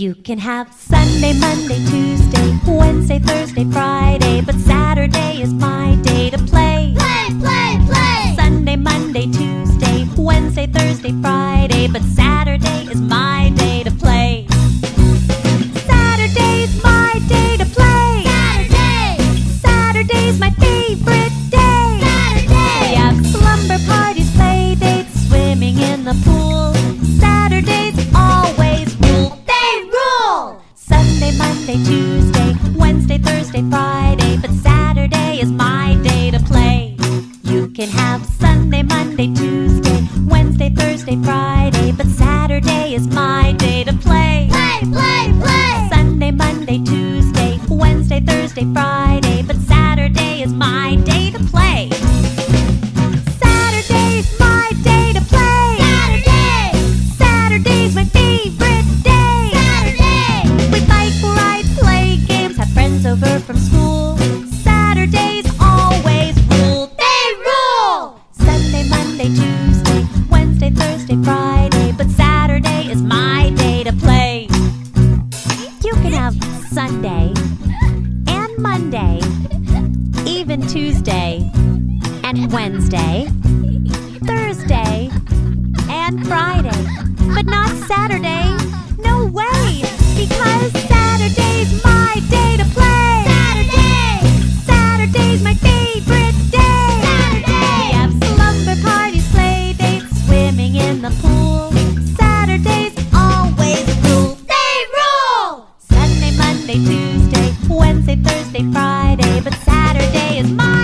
can have Sunday, Monday, Tuesday, Wednesday, Thursday, Friday, but Saturday is my day to play. Play, play, play. Sunday, Monday, Tuesday, Wednesday, Thursday, Friday, but Saturday is my day to play. Saturday's my day to play. Saturday, Saturday's my favorite Monday, Tuesday, Wednesday, Thursday, Friday, but Saturday is my day to play. You can have Sunday, Monday, Tuesday, Wednesday, Thursday, Friday, but Saturday is my day to play. Play, play, play. Sunday, Monday, Tuesday, Wednesday, Thursday, Friday, but Saturday is my day to play. Over from school. Saturdays always rule. They rule. Sunday, Monday, Tuesday, Wednesday, Thursday, Friday, but Saturday is my day to play. You can have Sunday and Monday, even Tuesday and Wednesday, Thursday, Friday, but Saturday is mine.